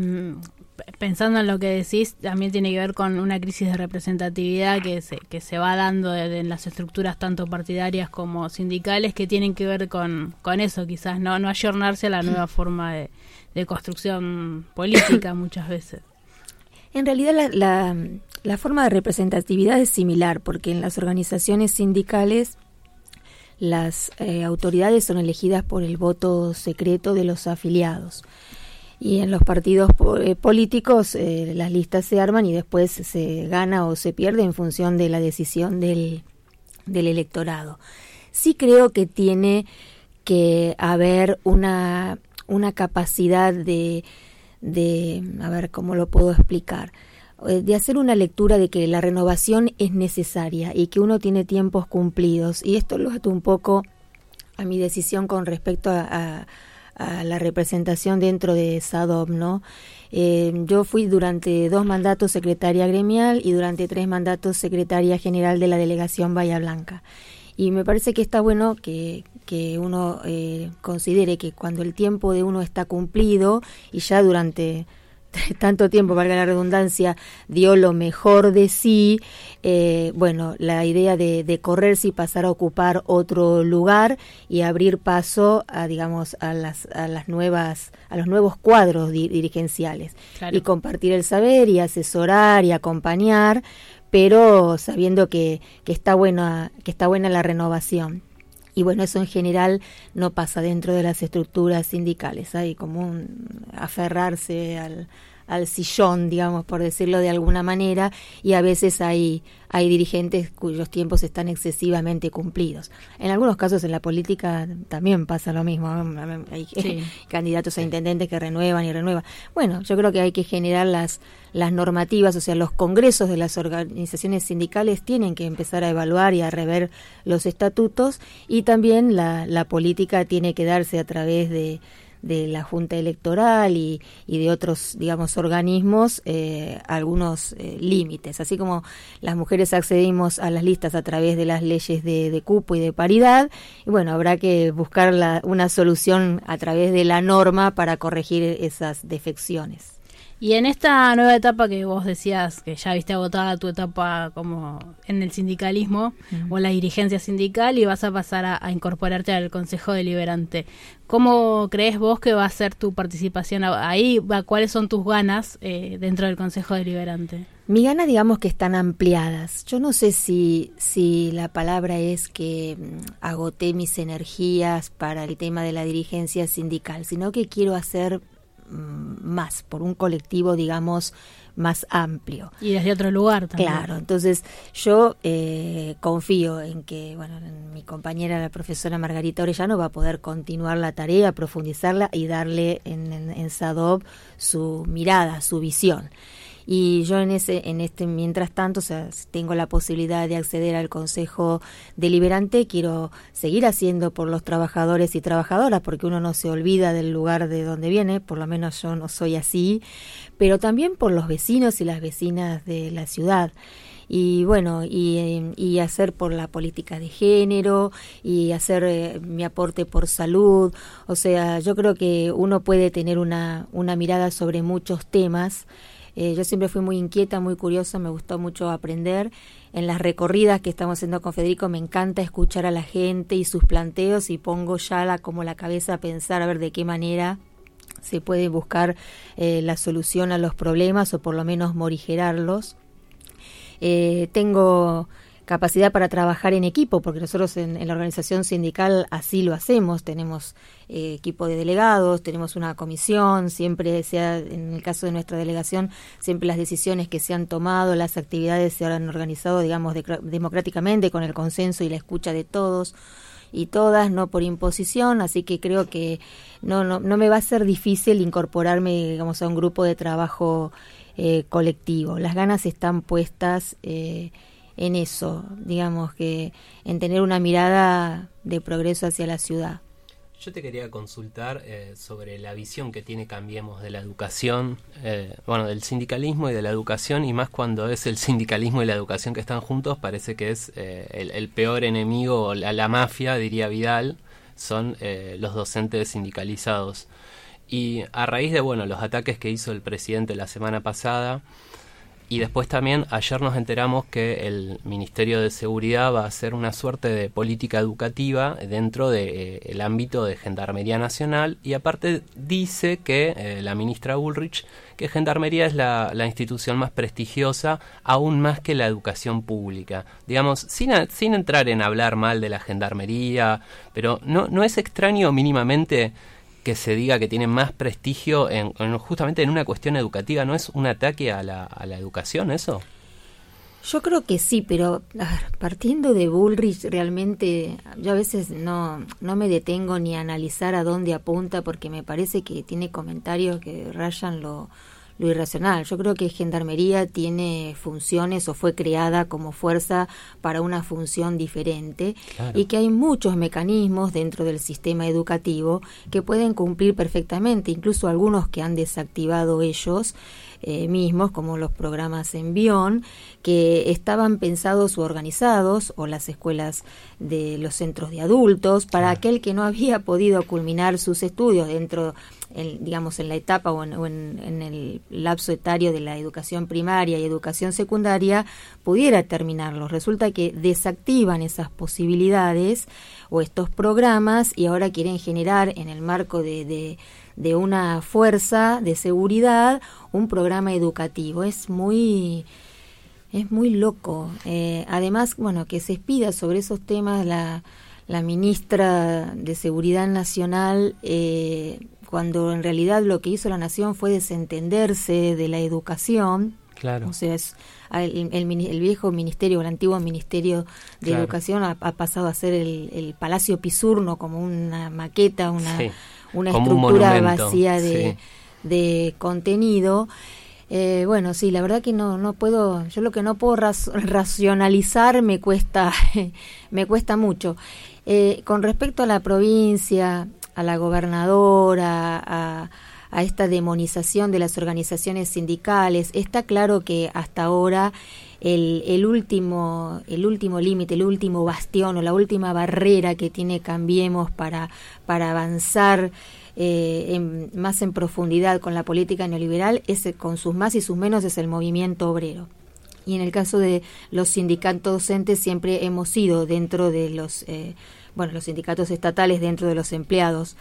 pensando en lo que decís, también tiene que ver con una crisis de representatividad que se, que se va dando en las estructuras tanto partidarias como sindicales que tienen que ver con, con eso, quizás no, no ayornarse a la nueva forma de, de construcción política muchas veces. En realidad la, la, la forma de representatividad es similar, porque en las organizaciones sindicales las eh, autoridades son elegidas por el voto secreto de los afiliados y en los partidos eh, políticos eh, las listas se arman y después se gana o se pierde en función de la decisión del, del electorado. Sí creo que tiene que haber una, una capacidad de, de, a ver cómo lo puedo explicar, eh, de hacer una lectura de que la renovación es necesaria y que uno tiene tiempos cumplidos. Y esto lo ato un poco a mi decisión con respecto a, a a la representación dentro de SADOP, ¿no? Eh, yo fui durante dos mandatos secretaria gremial y durante tres mandatos secretaria general de la delegación Bahía Blanca. Y me parece que está bueno que, que uno eh, considere que cuando el tiempo de uno está cumplido y ya durante tanto tiempo, valga la redundancia, dio lo mejor de sí, eh, bueno, la idea de, de, correrse y pasar a ocupar otro lugar y abrir paso a, digamos, a las, a las nuevas, a los nuevos cuadros di dirigenciales Claro. y compartir el saber y asesorar y acompañar, pero sabiendo que, que está buena, que está buena la renovación. Y bueno, eso en general no pasa dentro de las estructuras sindicales. Hay como un aferrarse al, al sillón, digamos, por decirlo de alguna manera, y a veces hay, hay dirigentes cuyos tiempos están excesivamente cumplidos. En algunos casos en la política también pasa lo mismo. Hay Sí. candidatos a intendentes que renuevan y renuevan. Bueno, yo creo que hay que generar las, las normativas, o sea, los congresos de las organizaciones sindicales tienen que empezar a evaluar y a rever los estatutos y también la, la política tiene que darse a través de de la Junta Electoral y, y de otros, digamos, organismos eh, algunos eh, límites. Así como las mujeres accedimos a las listas a través de las leyes de, de cupo y de paridad, y bueno, habrá que buscar la, una solución a través de la norma para corregir esas defecciones. Y en esta nueva etapa que vos decías que ya viste agotada tu etapa como en el sindicalismo o en la dirigencia sindical y vas a pasar a, a incorporarte al Consejo Deliberante, ¿cómo crees vos que va a ser tu participación ahí? ¿Cuáles son tus ganas eh, dentro del Consejo Deliberante? Mi ganas, digamos que están ampliadas. Yo no sé si, si la palabra es que mm, agoté mis energías para el tema de la dirigencia sindical, sino que quiero hacer más por un colectivo, digamos, más amplio. Y desde otro lugar también. Claro, entonces yo eh, confío en que, bueno, en mi compañera, la profesora Margarita Orellano, va a poder continuar la tarea, profundizarla y darle en, en, en SADOB su mirada, su visión y yo en ese en este mientras tanto o sea tengo la posibilidad de acceder al consejo deliberante quiero seguir haciendo por los trabajadores y trabajadoras porque uno no se olvida del lugar de donde viene por lo menos yo no soy así pero también por los vecinos y las vecinas de la ciudad y bueno, y, y, hacer por la política de género y hacer eh, mi aporte por salud. O sea, yo creo que uno puede tener una, una mirada sobre muchos temas. Eh, yo siempre fui muy inquieta, muy curiosa, me gustó mucho aprender. En las recorridas que estamos haciendo con Federico me encanta escuchar a la gente y sus planteos y pongo ya la, como la cabeza a pensar a ver de qué manera se puede buscar eh, la solución a los problemas o por lo menos morigerarlos. Eh, tengo capacidad para trabajar en equipo, porque nosotros en, la organización sindical así lo hacemos, tenemos eh, equipo de delegados, tenemos una comisión, siempre sea, en el caso de nuestra delegación, siempre las decisiones que se han tomado, las actividades se han organizado, digamos, de, democráticamente, con el consenso y la escucha de todos y todas, no por imposición, así que creo que no, no, no me va a ser difícil incorporarme, digamos, a un grupo de trabajo eh, colectivo. Las ganas están puestas eh, en eso, digamos que en tener una mirada de progreso hacia la ciudad. Yo te quería consultar eh, sobre la visión que tiene Cambiemos de la educación, eh, bueno, del sindicalismo y de la educación, y más cuando es el sindicalismo y la educación que están juntos, parece que es eh, el, peor enemigo, la, la, mafia, diría Vidal, son eh, los docentes sindicalizados. Y a raíz de, bueno, los ataques que hizo el presidente la semana pasada, y después también ayer nos enteramos que el Ministerio de Seguridad va a hacer una suerte de política educativa dentro del de, eh, el ámbito de Gendarmería Nacional y aparte dice que eh, la ministra Bullrich que Gendarmería es la, la, institución más prestigiosa aún más que la educación pública. Digamos, sin, a, sin entrar en hablar mal de la Gendarmería, pero no, no es extraño mínimamente que se diga que tiene más prestigio en, en, justamente en una cuestión educativa, ¿no es un ataque a la, a la educación eso? Yo creo que sí, pero partiendo de Bullrich, realmente yo a veces no, no me detengo ni a analizar a dónde apunta porque me parece que tiene comentarios que rayan lo, lo irracional. Yo creo que Gendarmería tiene funciones o fue creada como fuerza para una función diferente claro. y que hay muchos mecanismos dentro del sistema educativo que pueden cumplir perfectamente, incluso algunos que han desactivado ellos eh, mismos, como los programas Envión, que estaban pensados o organizados, o las escuelas de los centros de adultos, para aquel que no había podido culminar sus estudios dentro en, digamos, en la etapa o, en, o en- en el lapso etario de la educación primaria y educación secundaria, pudiera terminarlo. Resulta que desactivan esas posibilidades o estos programas y ahora quieren generar en el marco de, de, de una fuerza de seguridad un programa educativo. Es muy... Es muy loco. Eh, además, bueno, que se expida sobre esos temas la, la ministra de Seguridad Nacional, eh, cuando en realidad lo que hizo la Nación fue desentenderse de la educación. Claro. O sea, es, el, el mini- el viejo ministerio, el antiguo ministerio de Claro. Educación ha, ha pasado a ser el, el Palacio Pisurno como una maqueta, una, Sí, una como estructura vacía de, sí. de contenido. Eh, bueno, sí, la verdad que no, no puedo, yo lo que no puedo racionalizar me cuesta, me cuesta mucho. Eh, con respecto a la provincia, a la gobernadora, a, a esta demonización de las organizaciones sindicales, está claro que hasta ahora el, el último el último límite, el último bastión o la última barrera que tiene Cambiemos para, para avanzar eh, en- más en profundidad con la política neoliberal, es, eh, con sus más y sus menos, es el movimiento obrero. Y en el caso de los sindicatos docentes siempre hemos sido dentro de los, eh, bueno, los sindicatos estatales dentro de los empleados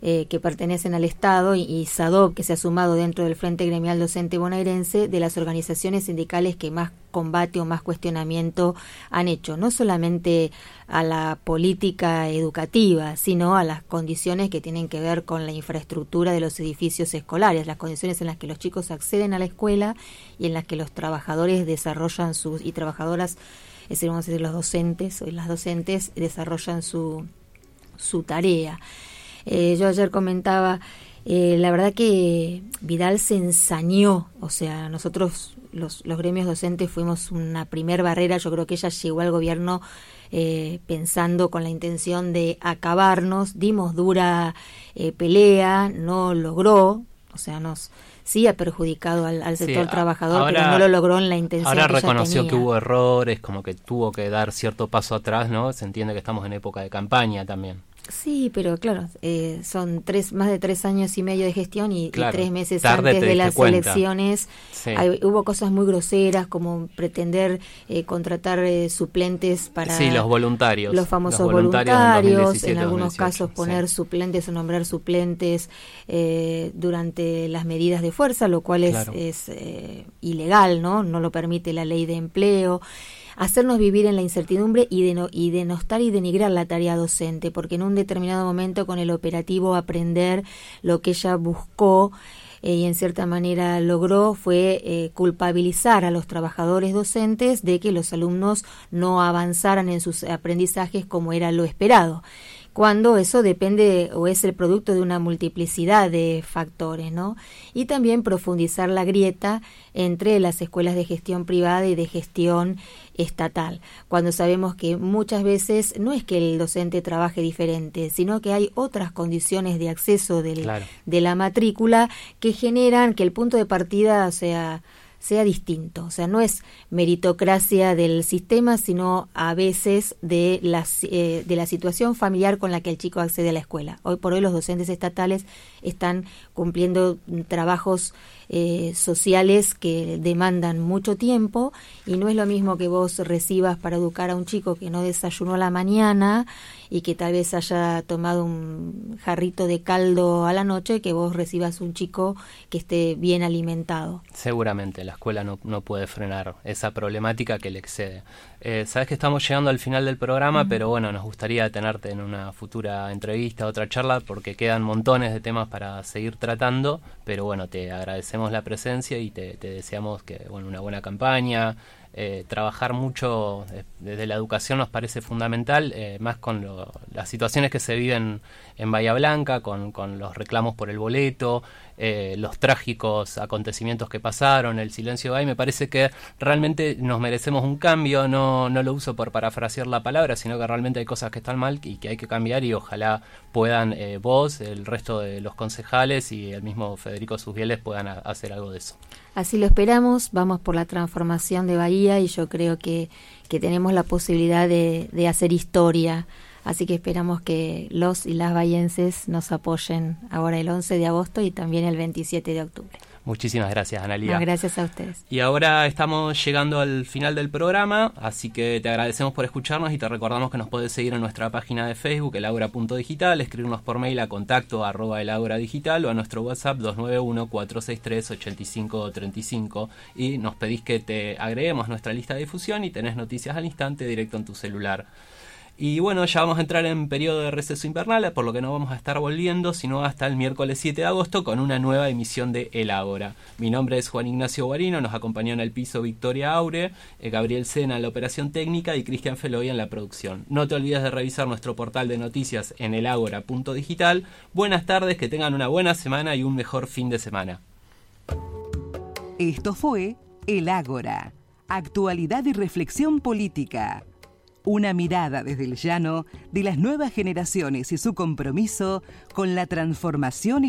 eh, que pertenecen al Estado y, y SADOB que se ha sumado dentro del Frente Gremial Docente Bonaerense de las organizaciones sindicales que más combate o más cuestionamiento han hecho, no solamente a la política educativa, sino a las condiciones que tienen que ver con la infraestructura de los edificios escolares, las condiciones en las que los chicos acceden a la escuela y en las que los trabajadores desarrollan sus y trabajadoras, es decir, vamos a decir los docentes o las docentes desarrollan su su tarea. Eh, yo ayer comentaba, eh, la verdad que Vidal se ensañó, o sea, nosotros los, los gremios docentes fuimos una primer barrera, yo creo que ella llegó al gobierno eh, pensando con la intención de acabarnos, dimos dura eh, pelea, no logró, o sea, nos sí ha perjudicado al, sector trabajador, ahora- pero no lo logró en la intención Ahora que reconoció que hubo errores, como que tuvo que dar cierto paso atrás, ¿no? Se entiende que estamos en época de campaña también. Sí, pero claro, eh, son tres, más de tres años y medio de gestión y, tres meses antes te de las cuenta. elecciones. Sí. hay- hubo cosas muy groseras como pretender eh, contratar eh, suplentes para Sí, los voluntarios. los famosos Los voluntarios, voluntarios en en 2017, algunos 2018, casos poner sí. suplentes o nombrar suplentes eh, durante las medidas de fuerza, lo cual es, Claro. es eh, ilegal, ¿no? No lo permite la ley de empleo. Hacernos vivir en la incertidumbre y, deno- y denostar y denigrar la tarea docente, porque en un determinado momento con el operativo aprender lo que ella buscó eh, y en cierta manera logró fue eh, culpabilizar a los trabajadores docentes de que los alumnos no avanzaran en sus aprendizajes como era lo esperado cuando eso depende o es el producto de una multiplicidad de factores, ¿no? Y también profundizar la grieta entre las escuelas de gestión privada y de gestión estatal, cuando sabemos que muchas veces no es que el docente trabaje diferente, sino que hay otras condiciones de acceso del- Claro. de la matrícula que generan que el punto de partida sea sea distinto, o sea, no es meritocracia del sistema, sino a veces de la, eh, de la situación familiar con la que el chico accede a la escuela. Hoy por hoy los docentes estatales están cumpliendo trabajos eh, sociales que demandan mucho tiempo y no es lo mismo que vos recibas para educar a un chico que no desayunó la mañana y que tal vez haya tomado un jarrito de caldo a la noche que vos recibas un chico que esté bien alimentado. Seguramente la escuela no, no puede frenar esa problemática que le excede. Eh, Sabes que estamos llegando al final del programa, pero bueno, nos gustaría tenerte en una futura entrevista, otra charla, porque quedan montones de temas para seguir tratando. Pero bueno, te agradecemos la presencia y te, te deseamos que bueno una buena campaña. Eh, trabajar mucho eh, desde la educación nos parece fundamental, eh, más con lo- las situaciones que se viven en Bahía Blanca, con, con los reclamos por el boleto, eh, los trágicos acontecimientos que pasaron, el silencio de me parece que realmente nos merecemos un cambio, no, no lo uso por parafrasear la palabra, sino que realmente hay cosas que están mal y que hay que cambiar y ojalá puedan eh, vos, el resto de los concejales y el mismo Federico Susbieles puedan hacer algo de eso. Así lo esperamos, vamos por la transformación de Bahía y yo creo que, que tenemos la posibilidad de, de hacer historia Así que esperamos que los y las bayenses nos apoyen ahora el 11 de agosto y también el 27 de octubre. Muchísimas gracias, Analia. No, gracias a ustedes. Y ahora estamos llegando al final del programa, así que te agradecemos por escucharnos y te recordamos que nos puedes seguir en nuestra página de Facebook, elaura.digital, escribirnos por mail a contacto arroba elauradigital o a nuestro WhatsApp 291-463-8535 y nos pedís que te agreguemos a nuestra lista de difusión y tenés noticias al instante directo en tu celular. Y bueno, ya vamos a entrar en periodo de receso invernal, por lo que no vamos a estar volviendo, sino hasta el miércoles 7 de agosto con una nueva emisión de El Ágora. Mi nombre es Juan Ignacio Guarino, nos acompañó en el piso Victoria Aure, eh, Gabriel Sena en la operación técnica y Cristian Feloy en la producción. No te olvides de revisar nuestro portal de noticias en elagora.digital. Buenas tardes, que tengan una buena semana y un mejor fin de semana. Esto fue El Ágora, actualidad y reflexión política. Una mirada desde el llano de las nuevas generaciones y su compromiso con la transformación y